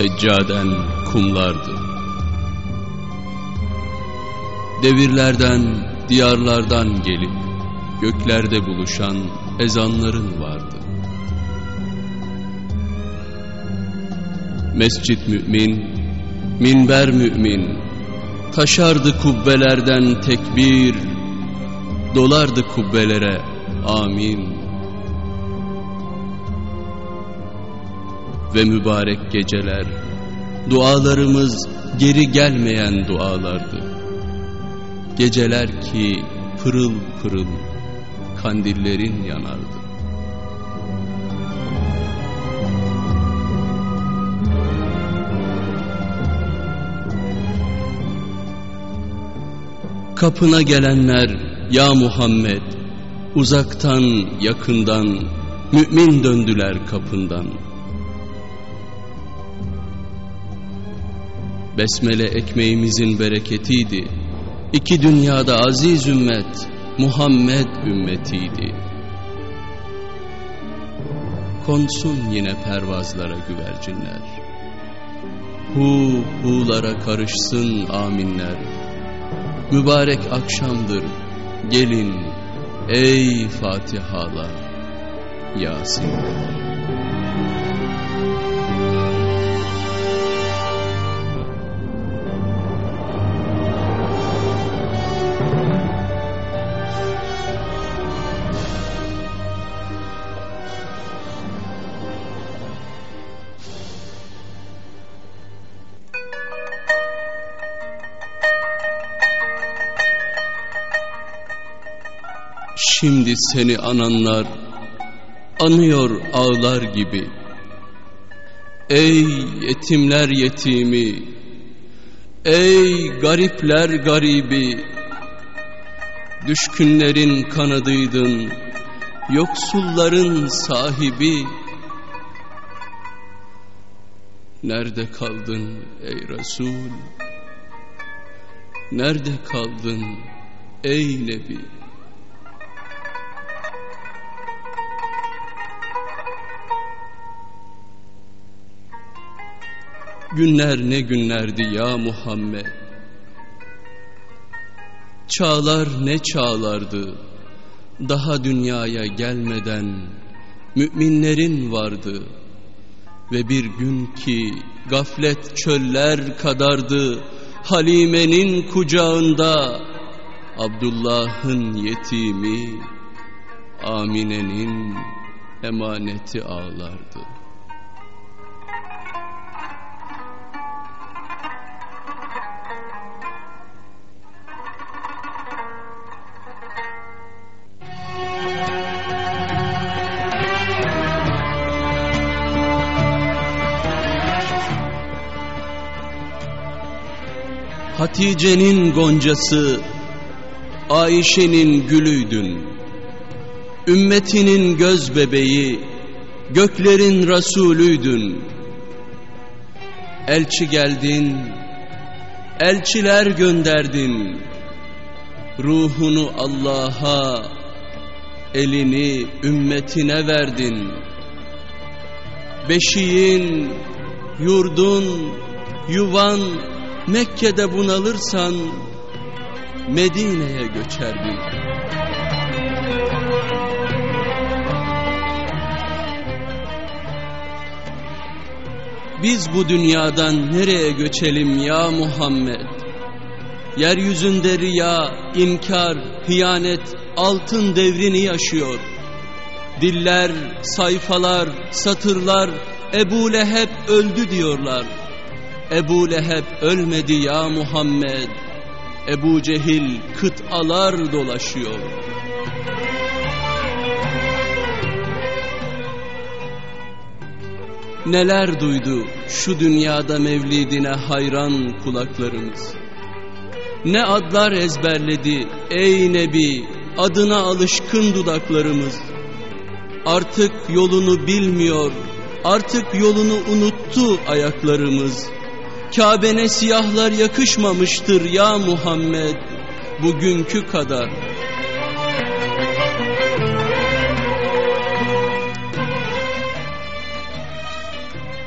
seccaden kumlardı. Devirlerden, diyarlardan gelip göklerde buluşan ezanların vardı. Mescit mümin, minber mümin, taşardı kubbelerden tekbir, dolardı kubbelere amin. Ve mübarek geceler, dualarımız geri gelmeyen dualardı. Geceler ki pırıl pırıl kandillerin yanardı. Kapına gelenler ya Muhammed uzaktan yakından mümin döndüler kapından. Besmele ekmeğimizin bereketiydi. İki dünyada aziz ümmet Muhammed ümmetiydi. Konsun yine pervazlara güvercinler. Hu hulara karışsın aminler. Mübarek akşamdır gelin ey Fatihalar Yasinler. Şimdi seni ananlar anıyor ağlar gibi. Ey yetimler yetimi, ey garipler garibi, düşkünlerin kanadıydın, yoksulların sahibi. Nerede kaldın ey Resul? Nerede kaldın ey Nebi? Günler ne günlerdi ya Muhammed. Çağlar ne çağlardı Daha dünyaya gelmeden Müminlerin vardı. Ve bir gün ki gaflet çöller kadardı Halime'nin kucağında Abdullah'ın yetimi Amine'nin emaneti ağlardı Hatice'nin goncası, Ayşe'nin gülüydün. Ümmetinin göz bebeği, göklerin Resulüydün. Elçi geldin, elçiler gönderdin. Ruhunu Allah'a, elini ümmetine verdin. Beşiğin, yurdun, yuvan, Mekke'de bunalırsan Medine'ye göçerdin. Biz bu dünyadan nereye göçelim ya Muhammed? Yeryüzünde riya, inkar, hıyanet, altın devrini yaşıyor. Diller, sayfalar, satırlar Ebu Leheb öldü diyorlar. Ebu Leheb ölmedi ya Muhammed. Ebu Cehil kıtalar dolaşıyor. Neler duydu şu dünyada mevlidine hayran kulaklarımız. Ne adlar ezberledi ey Nebi adına alışkın dudaklarımız. Artık yolunu bilmiyor, artık yolunu unuttu ayaklarımız.'' Kabe'ne siyahlar yakışmamıştır ya Muhammed bugünkü kadar.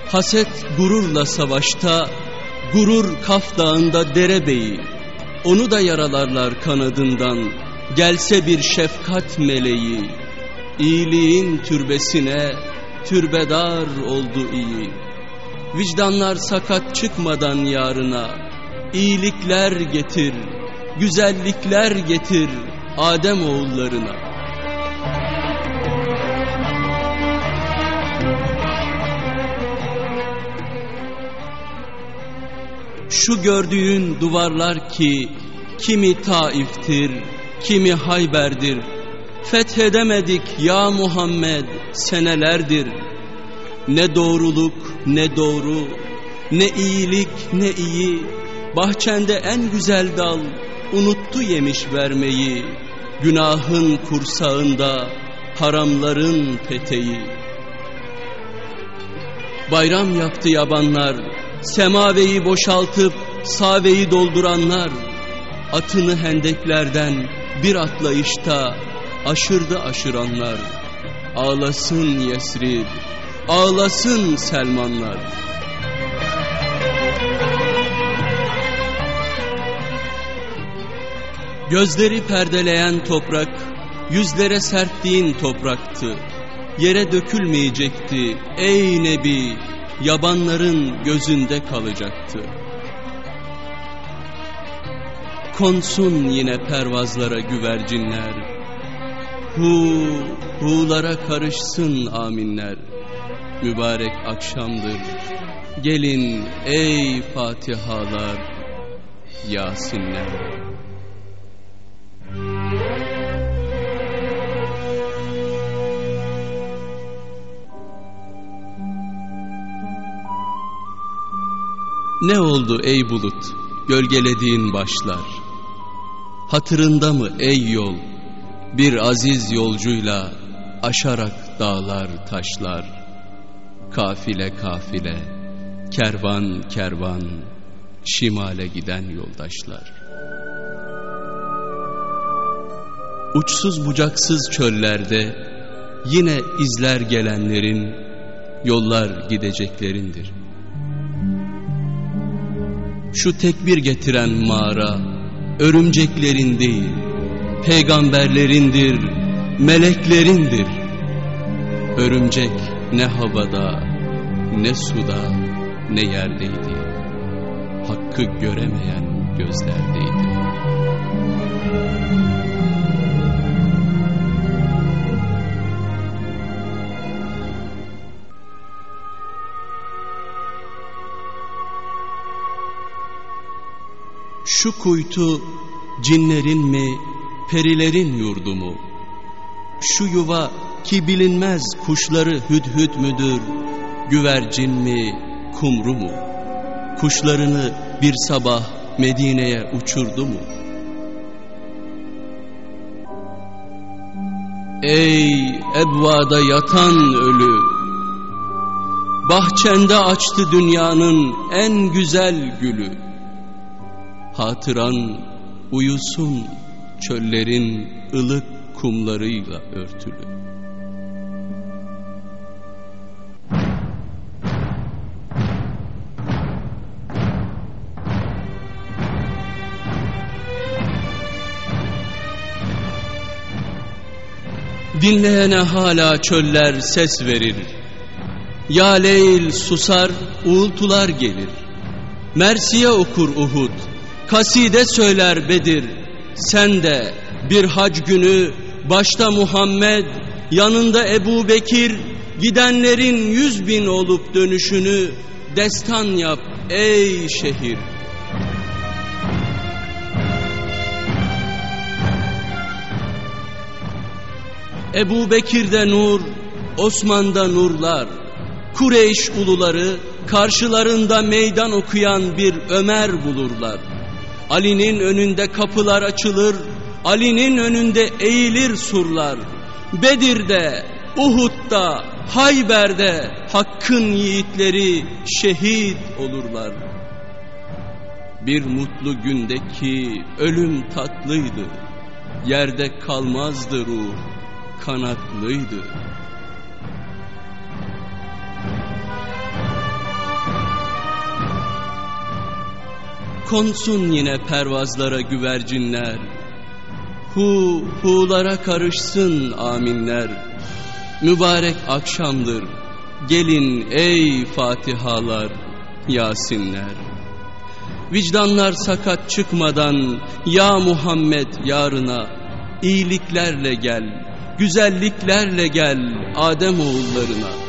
Haset gururla savaşta, gurur Kaf Dağı'nda derebeyi. Onu da yaralarlar kanadından, gelse bir şefkat meleği. İyiliğin türbesine türbedar oldu iyi. Vicdanlar sakat çıkmadan yarına, iyilikler getir, güzellikler getir Adem oğullarına. Şu gördüğün duvarlar ki kimi Taif'tir, kimi Hayber'dir. Fethedemedik ya Muhammed senelerdir. Ne doğruluk ne doğru, ne iyilik ne iyi. Bahçende en güzel dal unuttu yemiş vermeyi. Günahın kursağında haramların peteği. Bayram yaptı yabanlar, Semaveyi boşaltıp saveyi dolduranlar, atını hendeklerden bir atlayışta aşırdı aşıranlar. Ağlasın Yesrib, ağlasın Selmanlar. Gözleri perdeleyen toprak, yüzlere serptiğin topraktı. Yere dökülmeyecekti ey Nebi, yabanların gözünde kalacaktı. Konsun yine pervazlara güvercinler, hu, hulara karışsın aminler. Mübarek akşamdır, gelin ey Fatihalar, Yasinler. Ne oldu ey bulut? Gölgelediğin başlar. Hatırında mı ey yol? Bir aziz yolcuyla Aşarak dağlar taşlar Kafile kafile kervan kervan Şimale giden yoldaşlar Uçsuz bucaksız çöllerde Yine izler gelenlerin Yollar gideceklerindir şu tekbir getiren mağara örümceklerin değil, peygamberlerindir, meleklerindir. Örümcek ne havada, ne suda, ne yerdeydi. Hakkı göremeyen gözlerdeydi. Şu kuytu cinlerin mi, perilerin yurdu mu? Şu yuva ki bilinmez kuşları hüdhüd müdür, güvercin mi, kumru mu? Kuşlarını bir sabah Medine'ye uçurdu mu? Ey ebvada yatan ölü! Bahçende açtı dünyanın en güzel gülü. Hatıran uyusun çöllerin ılık kumlarıyla örtülü. Dinleyene hala çöller ses verir. Ya Leyl susar, uğultular gelir. Mersiye okur Uhud, kaside söyler Bedir. Sen de bir hac günü başta Muhammed, yanında Ebu Bekir, gidenlerin yüz bin olup dönüşünü destan yap ey şehir. Ebu Bekir'de nur, Osman'da nurlar, Kureyş uluları karşılarında meydan okuyan bir Ömer bulurlar. Ali'nin önünde kapılar açılır, Ali'nin önünde eğilir surlar. Bedir'de, Uhud'da, Hayber'de Hakk'ın yiğitleri şehit olurlar. Bir mutlu gündeki ölüm tatlıydı, yerde kalmazdı ruh, kanatlıydı. Konsun yine pervazlara güvercinler, Hu hulara karışsın aminler, Mübarek akşamdır, gelin ey fatihalar, yasinler.'' Vicdanlar sakat çıkmadan ya Muhammed yarına iyiliklerle gel. Güzelliklerle gel Adem oğullarına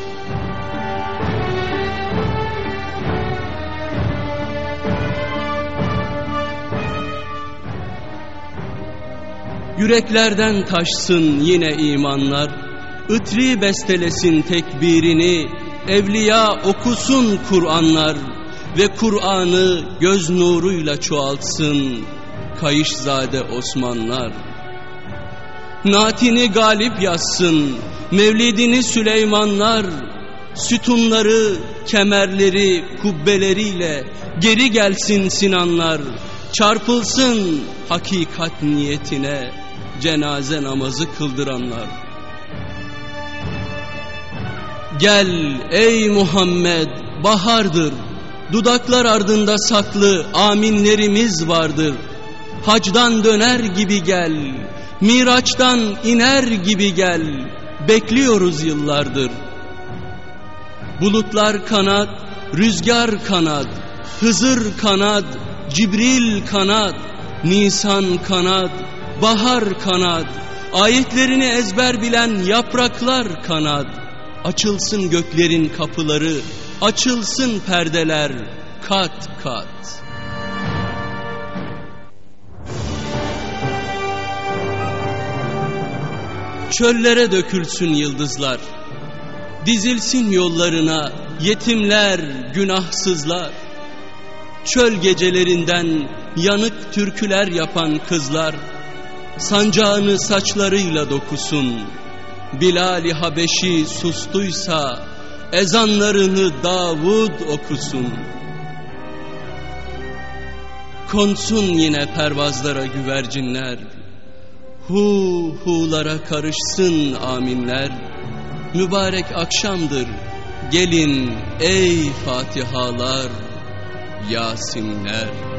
Yüreklerden taşsın yine imanlar, Itri bestelesin tekbirini, Evliya okusun Kur'anlar Ve Kur'an'ı göz nuruyla çoğaltsın Kayışzade Osmanlar. Natini galip yazsın, Mevlidini Süleymanlar, Sütunları, kemerleri, kubbeleriyle Geri gelsin Sinanlar, Çarpılsın hakikat niyetine, cenaze namazı kıldıranlar. Gel ey Muhammed bahardır, dudaklar ardında saklı aminlerimiz vardır. Hacdan döner gibi gel, Miraç'tan iner gibi gel, bekliyoruz yıllardır. Bulutlar kanat, rüzgar kanat, Hızır kanat, Cibril kanat, Nisan kanat, bahar kanat, ayetlerini ezber bilen yapraklar kanat, açılsın göklerin kapıları, açılsın perdeler kat kat. Çöllere dökülsün yıldızlar, dizilsin yollarına yetimler, günahsızlar. Çöl gecelerinden yanık türküler yapan kızlar, sancağını saçlarıyla dokusun. Bilal-i Habeşi sustuysa ezanlarını Davud okusun. Konsun yine pervazlara güvercinler, hu hulara karışsın aminler. Mübarek akşamdır, gelin ey Fatihalar, Yasinler.